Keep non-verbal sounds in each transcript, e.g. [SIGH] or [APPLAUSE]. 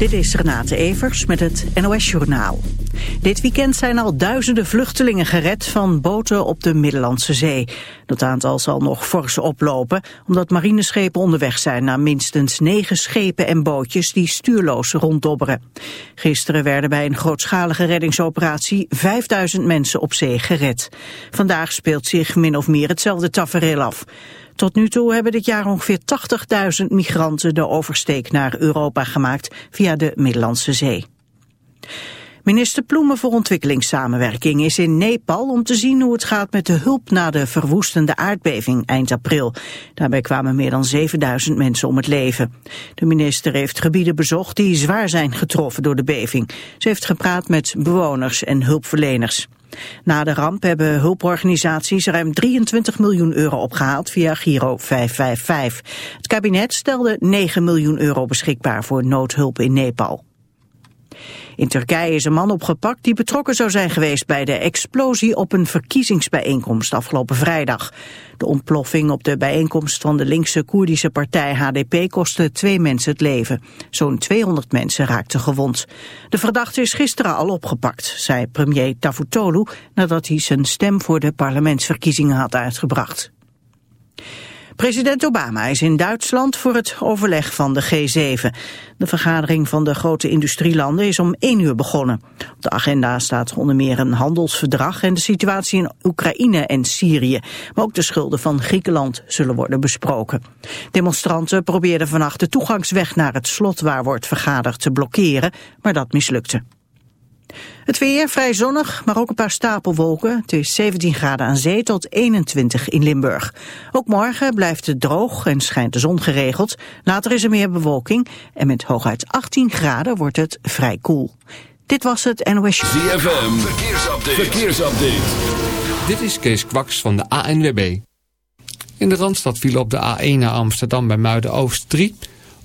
Dit is Renate Evers met het NOS Journaal. Dit weekend zijn al duizenden vluchtelingen gered van boten op de Middellandse Zee. Dat aantal zal nog fors oplopen, omdat marineschepen onderweg zijn naar minstens negen schepen en bootjes die stuurloos ronddobberen. Gisteren werden bij een grootschalige reddingsoperatie 5000 mensen op zee gered. Vandaag speelt zich min of meer hetzelfde tafereel af. Tot nu toe hebben dit jaar ongeveer 80.000 migranten de oversteek naar Europa gemaakt via de Middellandse Zee. Minister Ploemen voor ontwikkelingssamenwerking is in Nepal om te zien hoe het gaat met de hulp na de verwoestende aardbeving eind april. Daarbij kwamen meer dan 7000 mensen om het leven. De minister heeft gebieden bezocht die zwaar zijn getroffen door de beving. Ze heeft gepraat met bewoners en hulpverleners. Na de ramp hebben hulporganisaties ruim 23 miljoen euro opgehaald via Giro 555. Het kabinet stelde 9 miljoen euro beschikbaar voor noodhulp in Nepal. In Turkije is een man opgepakt die betrokken zou zijn geweest bij de explosie op een verkiezingsbijeenkomst afgelopen vrijdag. De ontploffing op de bijeenkomst van de linkse Koerdische partij HDP kostte twee mensen het leven. Zo'n 200 mensen raakten gewond. De verdachte is gisteren al opgepakt, zei premier Davutoglu nadat hij zijn stem voor de parlementsverkiezingen had uitgebracht. President Obama is in Duitsland voor het overleg van de G7. De vergadering van de grote industrielanden is om één uur begonnen. Op de agenda staat onder meer een handelsverdrag en de situatie in Oekraïne en Syrië. Maar ook de schulden van Griekenland zullen worden besproken. Demonstranten probeerden vannacht de toegangsweg naar het slot waar wordt vergaderd te blokkeren, maar dat mislukte. Het weer vrij zonnig, maar ook een paar stapelwolken. Het is 17 graden aan zee tot 21 in Limburg. Ook morgen blijft het droog en schijnt de zon geregeld. Later is er meer bewolking en met hooguit 18 graden wordt het vrij koel. Dit was het NOS ZFM, verkeersupdate. verkeersupdate. Dit is Kees Kwaks van de ANWB. In de Randstad viel op de A1 naar Amsterdam bij Muiden-Oost 3...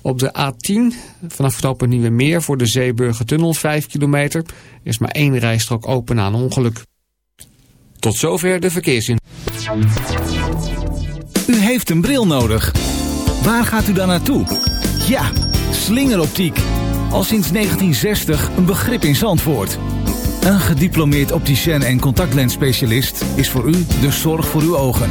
Op de A10 vanaf knopen Nieuwe Meer voor de Zeeburgertunnel 5 kilometer is maar één rijstrook open aan ongeluk. Tot zover de verkeersin. U heeft een bril nodig. Waar gaat u dan naartoe? Ja, slingeroptiek. Al sinds 1960 een begrip in Zandvoort. Een gediplomeerd opticien en contactlensspecialist is voor u de zorg voor uw ogen.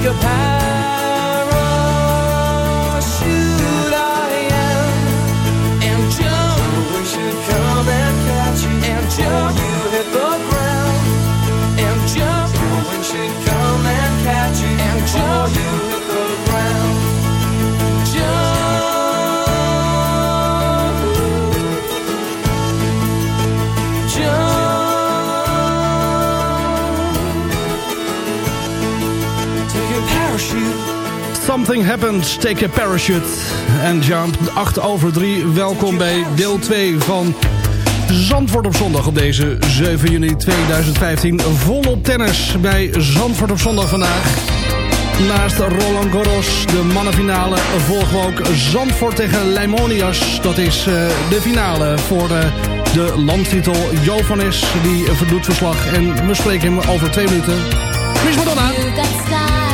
Capacity. path Something Happens, Take a Parachute and Jump. 8 over 3, welkom bij deel 2 van Zandvoort op zondag op deze 7 juni 2015. Volop tennis bij Zandvoort op zondag vandaag. Naast Roland Garros, de mannenfinale, volgen we ook Zandvoort tegen Leimonias. Dat is eh, de finale voor eh, de landtitel Jovanis. Die verdoet verslag en we spreken hem over twee minuten. Miss Madonna!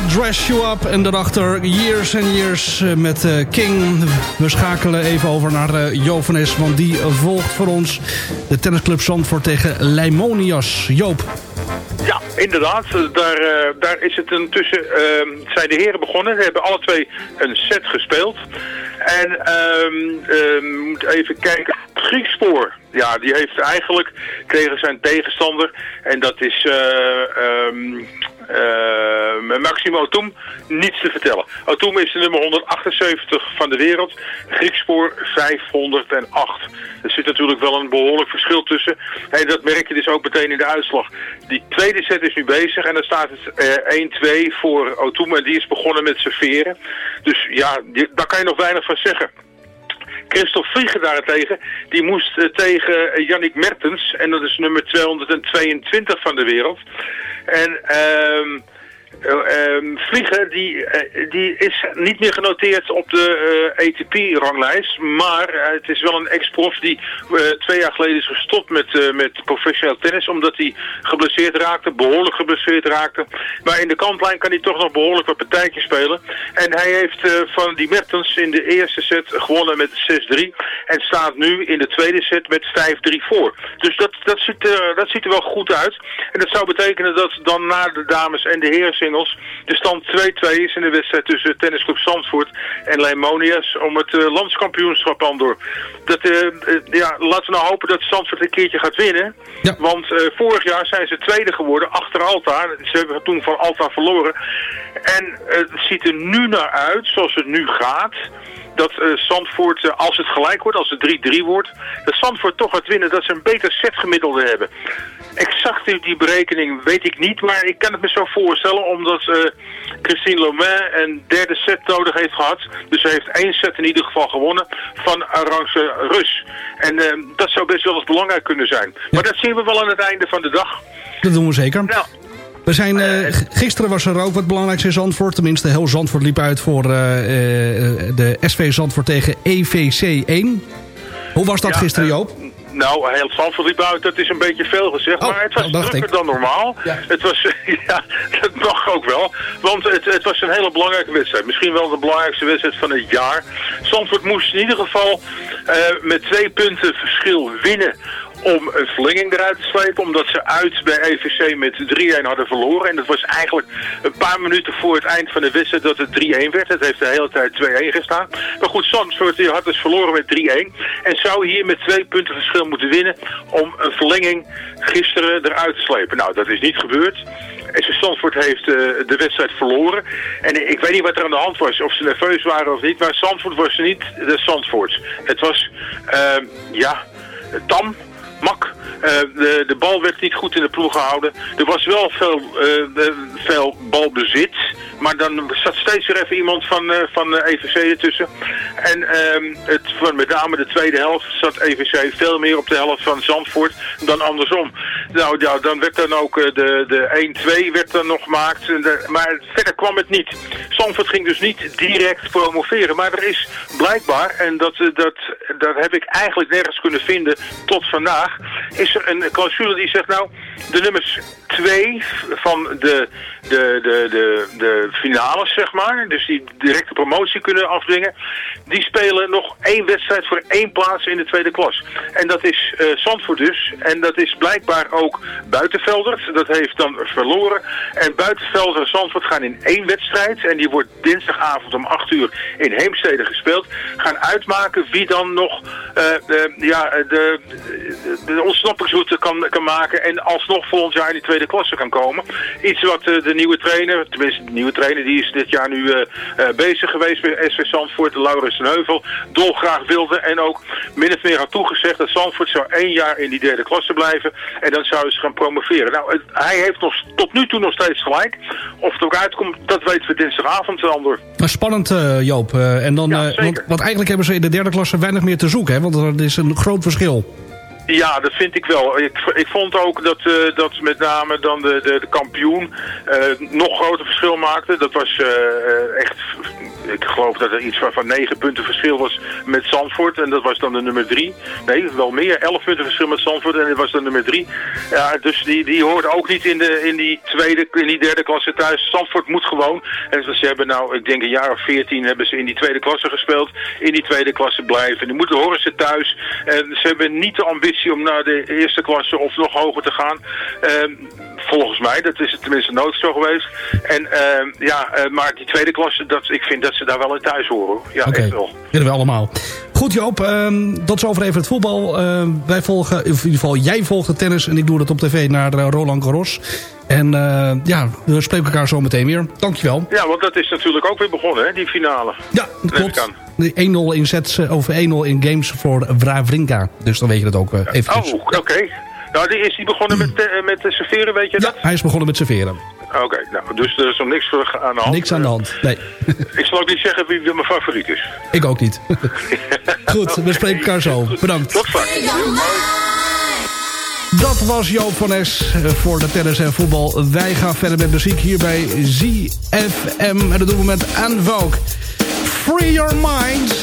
Dress You Up. En daarachter Years and Years eh, met eh, King. We schakelen even over naar eh Jovenes, want die volgt voor ons de tennisclub Zandvoort tegen Leimonias. Joop. Ja, inderdaad. Daar, daar is het intussen, ehm, zijn de heren begonnen. Ze hebben alle twee een set gespeeld. En ehm ehm, moet even kijken. Griekspoor. Ja, die heeft eigenlijk tegen zijn tegenstander. En dat is eh, Maximo Otum niets te vertellen. Otum is de nummer 178 van de wereld. Griekspoor 508. Er zit natuurlijk wel een behoorlijk verschil tussen. En dat merk je dus ook meteen in de uitslag. Die tweede set is nu bezig en dan staat het eh, 1-2 voor Otum. En die is begonnen met serveren. Dus ja, daar kan je nog weinig van zeggen. Christophe Vliegen daarentegen, die moest eh, tegen eh, Yannick Mertens. En dat is nummer 222 van de wereld. En ehm eh, ehm, Vliegen, die, eh, die is niet meer genoteerd op de eh, ATP-ranglijst. Maar het is wel een ex-prof die twee jaar geleden is gestopt met, met professioneel tennis. Omdat hij geblesseerd raakte, behoorlijk geblesseerd raakte. Maar in de kantlijn kan hij toch nog behoorlijk wat partijtjes spelen. En hij heeft van die Mertens in de eerste set gewonnen met 6-3. En staat nu in de tweede set met 5-3 voor. Dus dat, dat, ziet, dat ziet er wel goed uit. En dat zou betekenen dat dan na de dames en de heren singles de stand 2-2 is in de wedstrijd tussen Tennisclub Zandvoort en Leimonias om het eh, landskampioenschap aan door. Dat, eh, eh, ja, laten we nou hopen dat Zandvoort een keertje gaat winnen. Want vorig jaar zijn ze tweede geworden achter Alta. Ze hebben toen van Alta verloren. En het ziet er nu naar uit, zoals het nu gaat dat eh Zandvoort, eh, als het gelijk wordt, als het 3-3 wordt, dat Zandvoort toch gaat winnen, dat ze een beter setgemiddelde hebben. Exact die, berekening weet ik niet, maar ik kan het me zo voorstellen, omdat eh, Christine Lomain een derde set nodig heeft gehad. Dus ze heeft één set in ieder geval gewonnen van Arantxe Rus. En dat zou best wel eens belangrijk kunnen zijn. Maar dat zien we wel aan het einde van de dag. Dat doen we zeker. Nou, We zijn, eh, g- gisteren was er ook wat belangrijks in Zandvoort. Tenminste, heel Zandvoort liep uit voor eh, eh, de SV Zandvoort tegen EVC 1. Hoe was dat Ja, gisteren, eh, Joop? Nou, heel Zandvoort liep uit, dat is een beetje veel gezegd. maar het was dacht drukker ik. dan normaal. Het was, [LAUGHS] ja, dat mag ook wel. Want het, het was een hele belangrijke wedstrijd. Misschien wel de belangrijkste wedstrijd van het jaar. Zandvoort moest in ieder geval eh, met twee punten verschil winnen om een verlenging eruit te slepen. Omdat ze uit bij EVC met 3-1 hadden verloren. En dat was eigenlijk een paar minuten voor het eind van de wedstrijd dat het 3-1 werd. Het heeft de hele tijd 2-1 gestaan. Maar goed, Zandvoort had dus verloren met 3-1. En zou hier met twee punten verschil moeten winnen om een verlenging gisteren eruit te slepen. Nou, dat is niet gebeurd. SV Zandvoort heeft eh, de wedstrijd verloren. En ik weet niet wat er aan de hand was. Of ze nerveus waren of niet. Maar Zandvoort was niet de Zandvoorts. Het was, eh, ja, tam, mak. Eh, de, de bal werd niet goed in de ploeg gehouden. Er was wel veel, eh, eh, veel balbezit. Maar dan zat steeds weer even iemand van, eh, van EVC ertussen. En ehm, het, van met name de tweede helft zat EVC veel meer op de helft van Zandvoort dan andersom. Nou ja, dan werd dan ook eh, de, de 1-2 werd dan nog gemaakt. Maar verder kwam het niet. Zandvoort ging dus niet direct promoveren. Maar er is blijkbaar, en dat, eh, dat, dat heb ik eigenlijk nergens kunnen vinden tot vandaag, is er een clausule die zegt nou, de nummers 2 van de, de, de, de, de finales, zeg maar, dus die directe promotie kunnen afdwingen, die spelen nog één wedstrijd voor één plaats in de tweede klas. En dat is eh Zandvoort dus. En dat is blijkbaar ook Buitenveldert. Dat heeft dan verloren. En Buitenveldert en Zandvoort gaan in één wedstrijd. En die wordt dinsdagavond om 8 uur in Heemstede gespeeld. Gaan uitmaken wie dan nog eh, de, ja, de, de, de ontsnappingsroute kan, kan maken. En alsnog volgend jaar in die tweede klasse kan komen. Iets wat eh, de nieuwe trainer, tenminste de nieuwe trainer, die is dit jaar nu bezig geweest bij SV Zandvoort, Laurens ten Heuvel, dolgraag wilde en ook min of meer had toegezegd dat Zandvoort zou één jaar in die derde klasse blijven en dan zouden ze gaan promoveren. Nou, het- hij heeft nog, tot nu toe nog steeds gelijk. Of het ook uitkomt, dat weten we dinsdagavond, Andor. Maar spannend, eh, Joop. Eh, en dan, Ja, eh, want, want eigenlijk hebben ze in de derde klasse weinig meer te zoeken. Hè? Want er is een groot verschil. Ja, dat vind ik wel. Ik, ik vond ook dat, dat met name dan de, de, de kampioen eh, nog groter verschil maakte. Dat was echt, ik geloof dat er iets van, van negen punten verschil was met Zandvoort. En dat was dan de nummer drie. Nee, wel meer. Elf punten verschil met Zandvoort en dat was dan nummer drie. Ja, dus die, die hoorde ook niet in, de, in, die tweede, in die derde klasse thuis. Zandvoort moet gewoon. En ze hebben nou, ik denk een jaar of veertien hebben ze in die tweede klasse gespeeld. In die tweede klasse blijven. Die moeten horen ze thuis. En ze hebben niet de ambitie om naar de eerste klasse of nog hoger te gaan. Ehm, volgens mij, dat is het tenminste nooit zo geweest. En ehm, ja, eh, maar die tweede klasse, dat, ik vind dat ze daar wel in thuis horen. Ja, Oké, echt wel. willen we allemaal. Goed Joop, ehm, tot zover even het voetbal. Ehm, wij volgen, of in ieder geval jij volgt het tennis en ik doe dat op tv naar eh, Roland Garros. En eh, ja, we spreken elkaar zo meteen weer. Dankjewel. Ja, want dat is natuurlijk ook weer begonnen, hè, die finale. Ja, dat klopt. aan. De 1-0 in sets, eh, of 1-0 in games voor Wawrinka. Dus dan weet je dat ook even. Oh, oké. Nou, die is die begonnen met, eh, met serveren, weet je Ja, dat? hij is begonnen met serveren. Oké, nou, dus er is nog niks voor aan de hand. Niks aan de hand. Nee, [LAUGHS] Ik zal ook niet zeggen wie mijn favoriet is. ik ook niet. [LAUGHS] Goed, we spreken elkaar zo. Bedankt. Tot straks. Dat was Joop van Es eh, voor de tennis en voetbal. Wij gaan verder met muziek hier bij ZFM. En dat doen we met Vogue. Free Your Mind.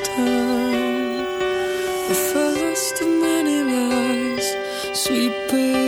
time, the first of many lies, sweet baby.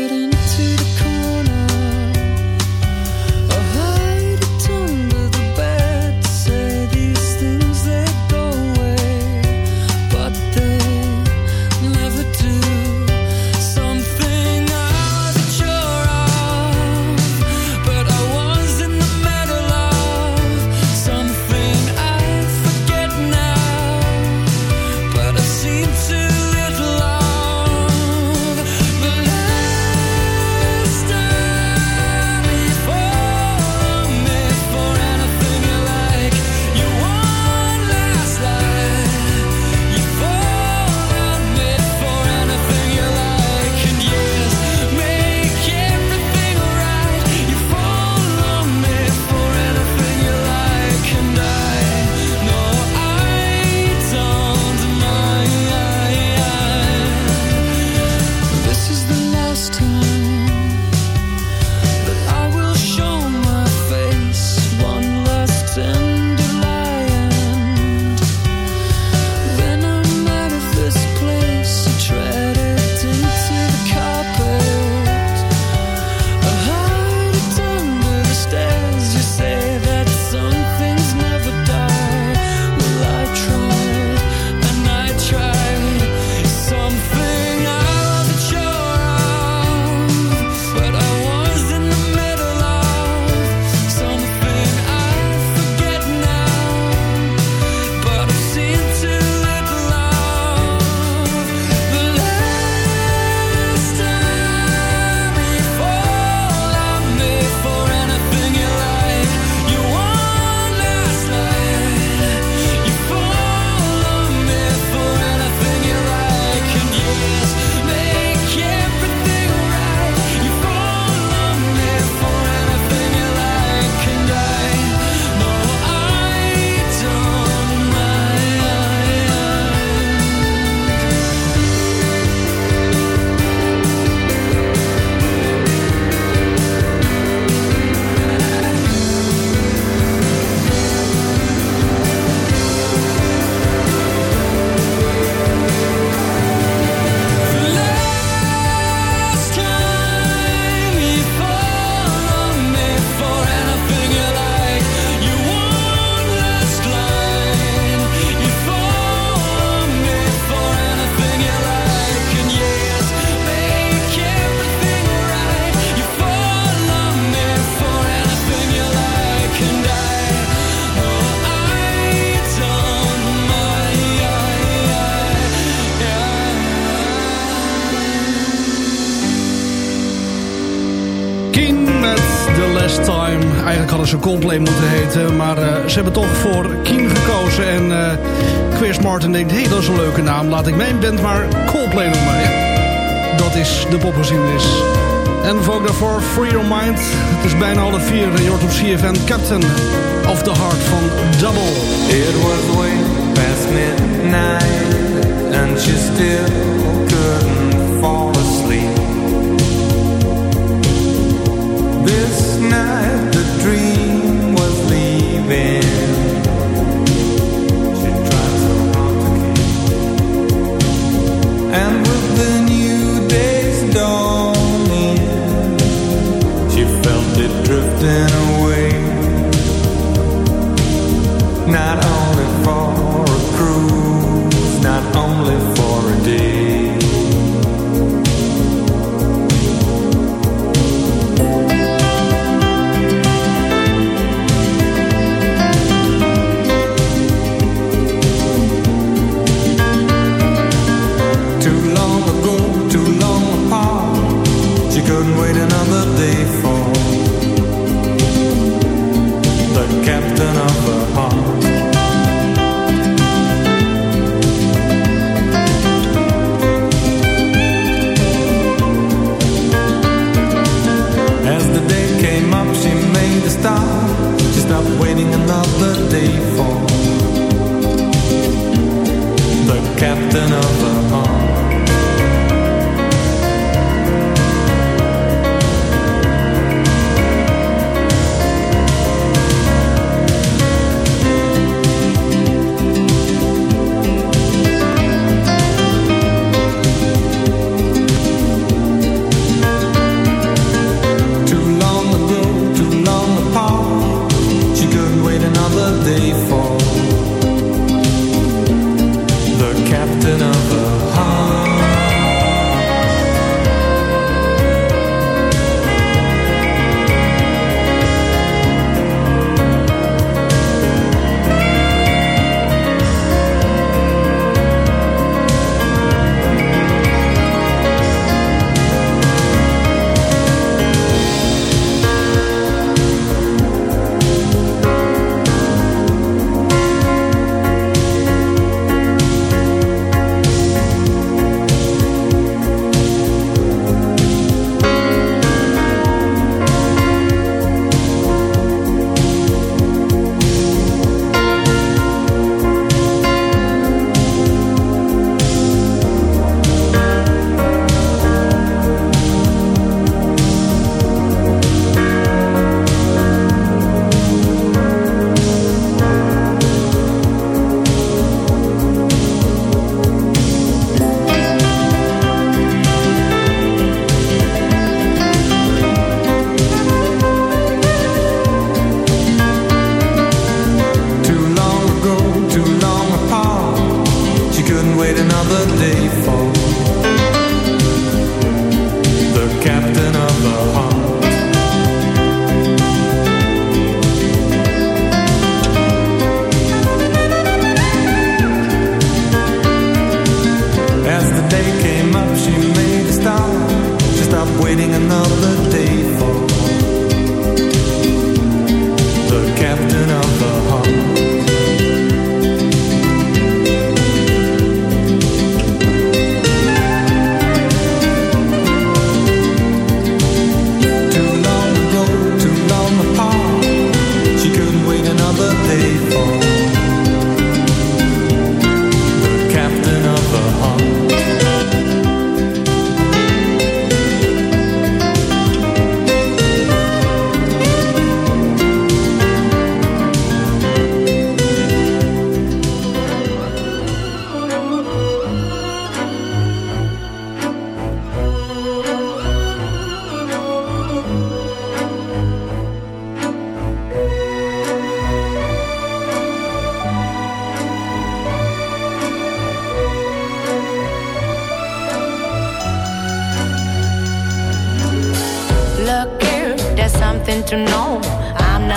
Coldplay moeten heten. Maar uh, ze hebben toch voor Keen gekozen. En uh, Chris Martin denkt, hé, hey, dat is een leuke naam. Laat ik mijn band maar Coldplay noemen. Ja, dat is de popgeziedenis. En ook daarvoor Free Your Mind. Het is bijna half vier. Je hoort op CFN Captain of the Heart van Double. Way past midnight. And still fall asleep. This night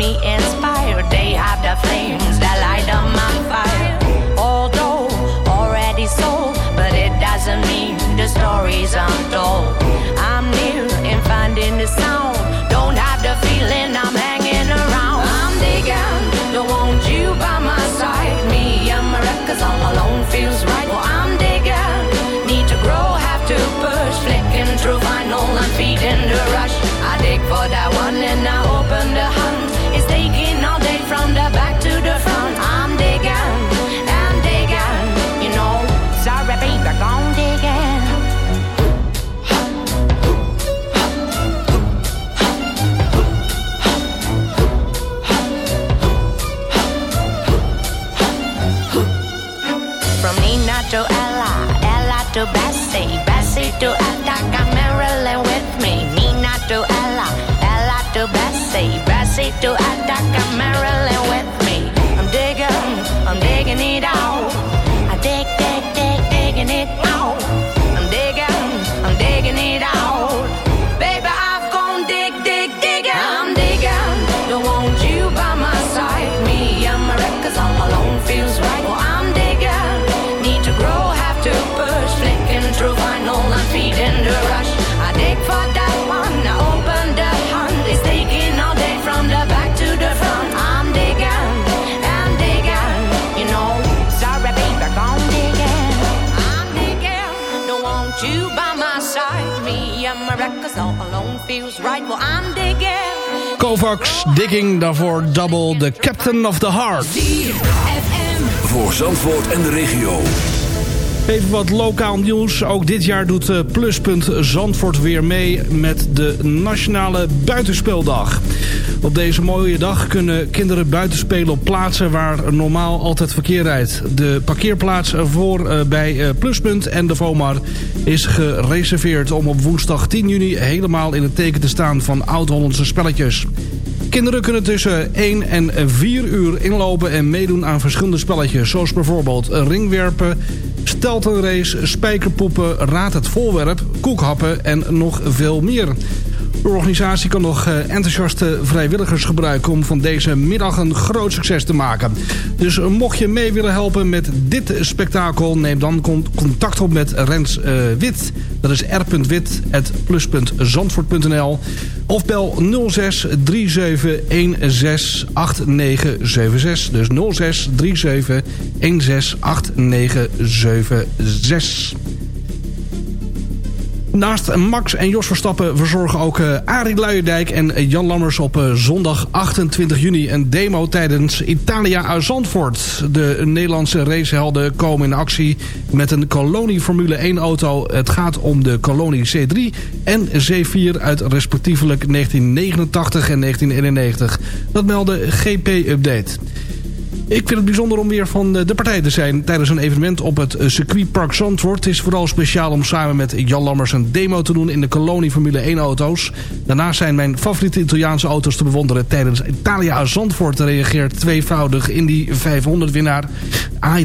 me inspired. They have the flames that light up my fire. Although already sold, but it doesn't mean the stories untold. I'm near in finding the sound. Don't have the feeling I'm Bessie to Kovacs, Digging, daarvoor Double, the Captain of the Heart. Voor Zandvoort en de regio. Even wat lokaal nieuws. Ook dit jaar doet eh, Pluspunt Zandvoort weer mee met de Nationale Buitenspeeldag. Op deze mooie dag kunnen kinderen buitenspelen op plaatsen waar normaal altijd verkeer rijdt. De parkeerplaats voor eh, bij eh, Pluspunt en de VOMAR is gereserveerd om op woensdag 10 juni helemaal in het teken te staan van oud-Hollandse spelletjes. Kinderen kunnen tussen 1 en 4 uur inlopen en meedoen aan verschillende spelletjes. Zoals bijvoorbeeld ringwerpen, steltenrace, spijkerpoepen, raad het voorwerp, koekhappen en nog veel meer. De organisatie kan nog eh, enthousiaste vrijwilligers gebruiken... om van deze middag een groot succes te maken. Dus mocht je mee willen helpen met dit spektakel... neem dan contact op met Rens uh, Wit. Dat is r.wit.plus.zandvoort.nl of bel 06 37 16 8976. Dus 06 37 16 8976. Naast Max en Jos Verstappen verzorgen ook uh, Arie Luijendijk en Jan Lammers op uh, zondag 28 juni een demo tijdens Italia uit Zandvoort. De Nederlandse racehelden komen in actie met een Colonie Formule 1 auto. Het gaat om de Colonie C3 en C4 uit respectievelijk 1989 en 1991. Dat meldde GP Update. Ik vind het bijzonder om weer van de partij te zijn tijdens een evenement op het circuitpark Zandvoort. Het is vooral speciaal om samen met Jan Lammers een demo te doen in de Colonie Formule 1 auto's. Daarnaast zijn mijn favoriete Italiaanse auto's te bewonderen tijdens Italia Zandvoort. Reageert tweevoudig Indy 500 winnaar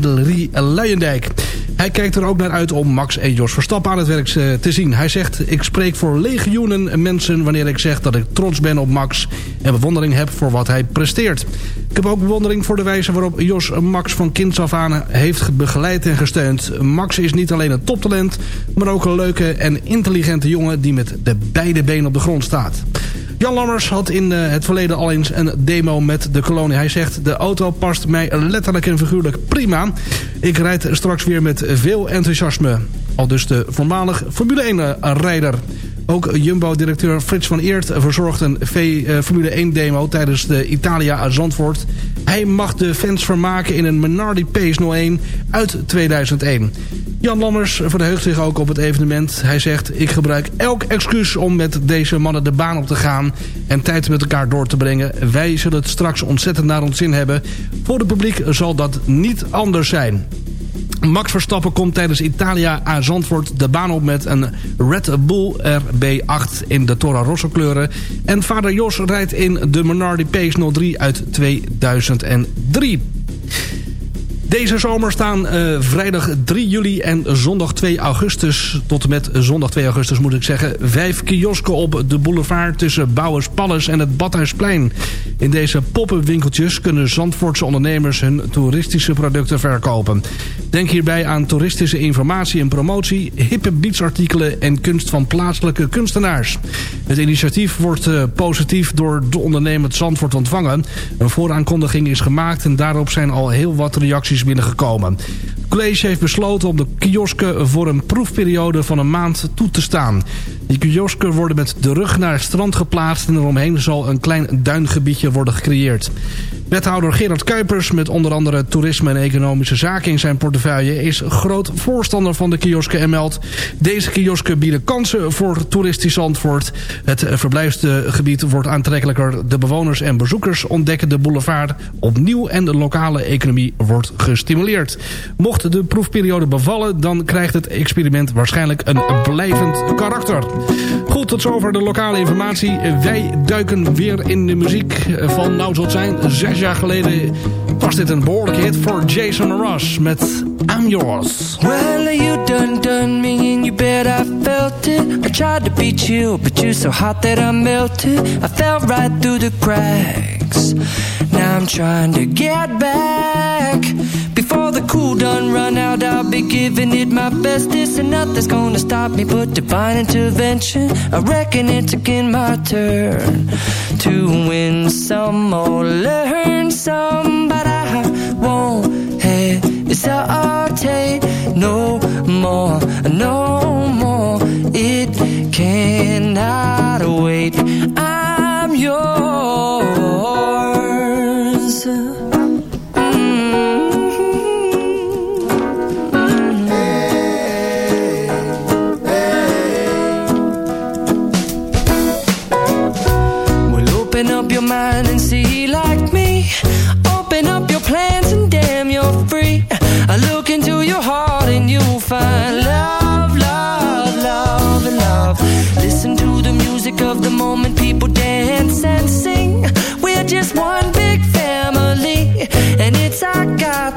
Rie Luijendijk. Hij kijkt er ook naar uit om Max en Jos Verstappen aan het werk eh, te zien. Hij zegt, ik spreek voor legioenen mensen wanneer ik zeg dat ik trots ben op Max... en bewondering heb voor wat hij presteert. Ik heb ook bewondering voor de wijze waarop Jos Max van kinds af aan heeft begeleid en gesteund. Max is niet alleen een toptalent, maar ook een leuke en intelligente jongen... die met de beide benen op de grond staat. Jan Lammers had in eh, het verleden al eens een demo met de kolonie. Hij zegt, de auto past mij letterlijk en figuurlijk prima. Ik rijd straks weer met veel enthousiasme. Al dus de voormalig Formule 1-rijder. Ook Jumbo-directeur Frits van Eert verzorgt een eh, Formule 1-demo tijdens de Italia Zandvoort. Hij mag de fans vermaken in een Menardi Pace 01 uit 2001. Jan Lammers verheugt zich ook op het evenement. Hij zegt, ik gebruik elk excuus om met deze mannen de baan op te gaan... en tijd met elkaar door te brengen. Wij zullen het straks ontzettend naar ons zin hebben. Voor het publiek zal dat niet anders zijn. Max Verstappen komt tijdens Italia aan Zandvoort de baan op met een Red Bull RB8 in de Toro Rosso kleuren. En vader Jos rijdt in de Menardi Pace 03 uit 2003. Deze zomer staan uh, vrijdag 3 juli en zondag 2 augustus... tot en met zondag 2 augustus moet ik zeggen... vijf kiosken op de boulevard tussen Bouwers Palace en het Badhuisplein. In deze poppenwinkeltjes kunnen Zandvoortse ondernemers... hun toeristische producten verkopen. Denk hierbij aan toeristische informatie en promotie... hippe beatsartikelen en kunst van plaatselijke kunstenaars. Het initiatief wordt uh, positief door de ondernemer Zandvoort ontvangen. Een vooraankondiging is gemaakt en daarop zijn al heel wat reacties binnengekomen. College heeft besloten om de kiosken voor een proefperiode van een maand toe te staan. Die kiosken worden met de rug naar het strand geplaatst en eromheen zal een klein duingebiedje worden gecreëerd. Wethouder Gerard Kuipers, met onder andere toerisme en economische zaken in zijn portefeuille, is groot voorstander van de kiosken en meldt... Deze kiosken bieden kansen voor toeristisch Zandvoort. Het verblijfsgebied wordt aantrekkelijker. De bewoners en bezoekers ontdekken de boulevard opnieuw en de lokale economie wordt gestimuleerd. Mocht de proefperiode bevallen, dan krijgt het experiment waarschijnlijk een blijvend karakter. Goed, tot zover de lokale informatie. Wij duiken weer in de muziek van, nou zal zijn, zes jaar geleden was dit een behoorlijke hit voor Jason Ross met I'm Yours. Well, you done me I felt it. I tried to beat you, but you're so hot that I melted. I fell right through the cracks. Now I'm trying to get back. Cool done run out, I'll be giving it my best. This and nothing's gonna stop me but divine intervention. I reckon it's again my turn to win some or learn some,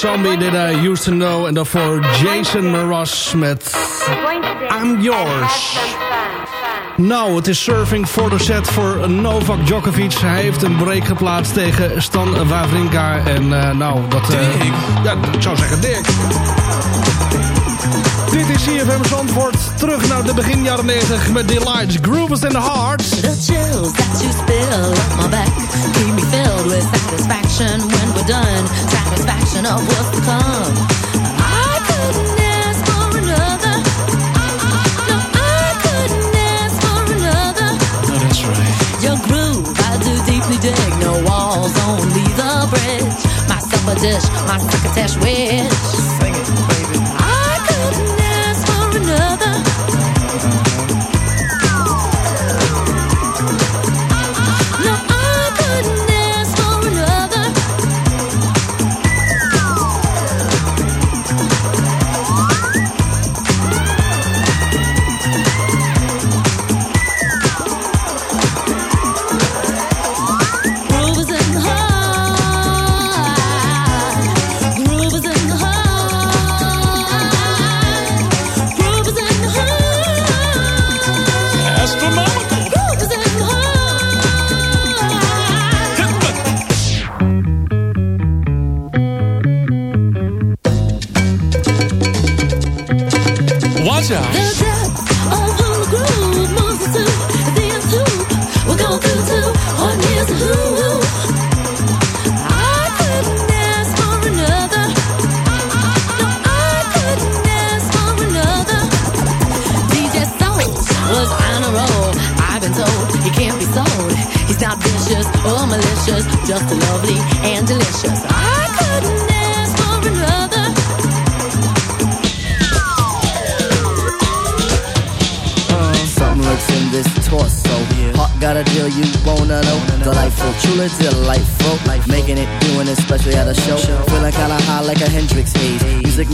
Zombie Did I Used To Know. En daarvoor Jason Mraz met I'm Yours. Nou, het is surfing voor de set voor Novak Djokovic. Hij heeft een break geplaatst tegen Stan Wawrinka. En eh, nou, dat... eh, ja, ik zou zeggen Dirk. Dit is CFM Zandvoort. Terug naar de begin jaren 90 met Delights. Grooves in the Heart. The chills that you spill up my back keep me filled with satisfaction when we're done. Satisfaction of what's to come. I couldn't ask for another. No, I couldn't ask for another. No, that's right. Your groove, I do deeply dig. No walls, only the bridge. Myself a dish, my succotash wish.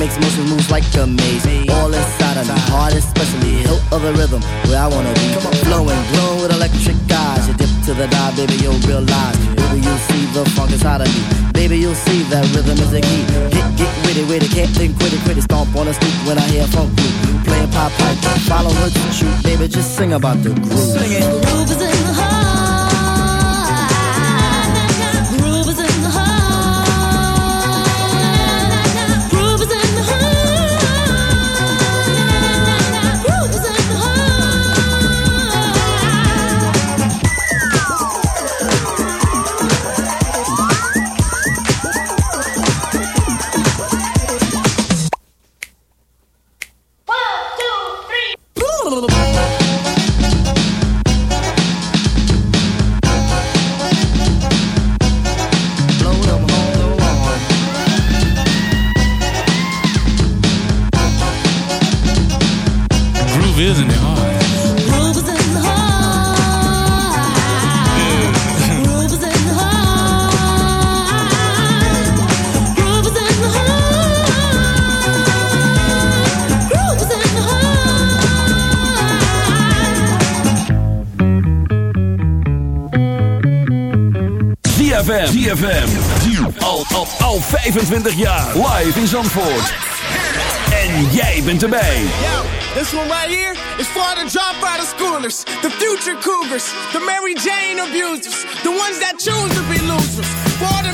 Makes motion moves like a maze. All inside of me, heart especially. Hilt of the rhythm, where I wanna be. Flowing, glowing with electric eyes. You dip to the dive, baby, you'll realize. Baby, you'll see the funk inside of me. Baby, you'll see that rhythm is a key. Get, get witty, witty, can't think, quit it, quit it. Stomp on the stoop when I hear funk blue. Playing pop pipe, follow her to shoot. Baby, just sing about the groove. Sing it. Groove is in ZFM. Al, al, al 25 jaar. Live in Zandvoort. En jij bent erbij. Yo, this one right here is for the dropout of schoolers, the future cougars, the Mary Jane abusers, the ones that choose to be losers. For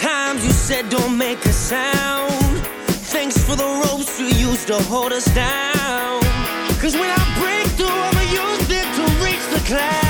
times you said don't make a sound. Thanks for the ropes you used to hold us down. Cause when I break through, I'ma use it to reach the clouds.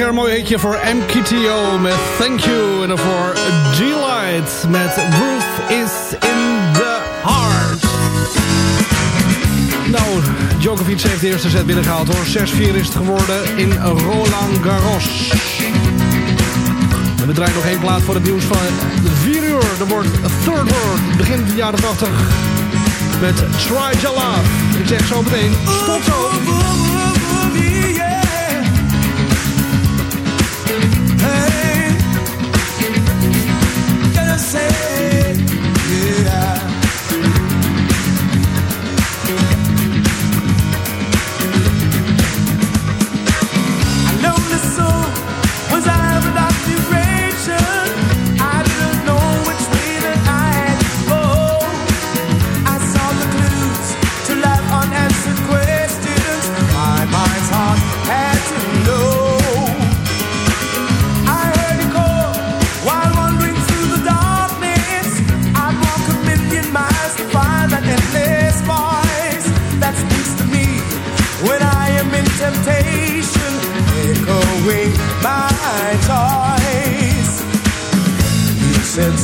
lekker een mooi eentje voor MKTO met Thank You. En voor G-Light met Roof is in the Heart. Nou, Djokovic heeft de eerste set binnengehaald hoor. 6-4 is het geworden in Roland Garros. En we draaien nog één plaat voor het nieuws van 4 uur. Er wordt Third World, begin de jaren 80. Met Try Ik zeg zo meteen, stop zo.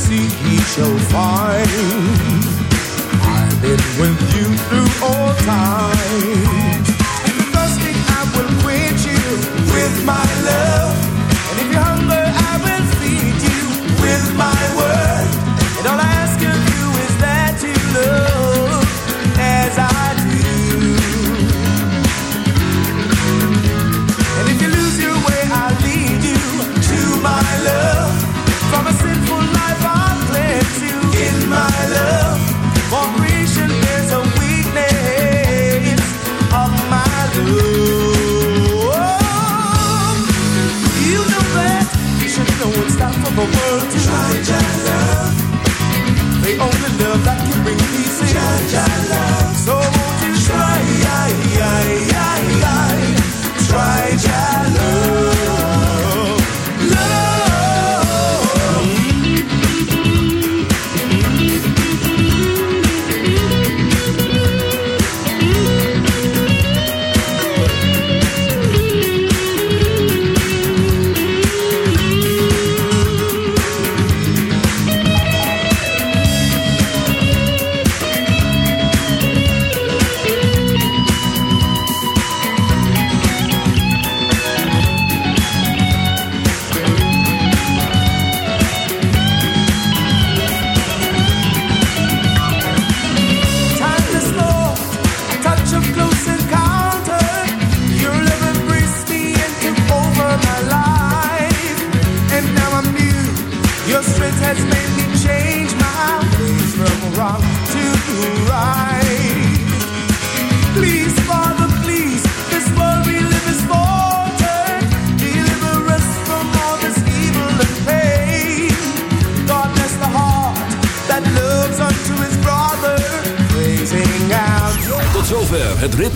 seek ye shall find. I've been with you through all time. and I love.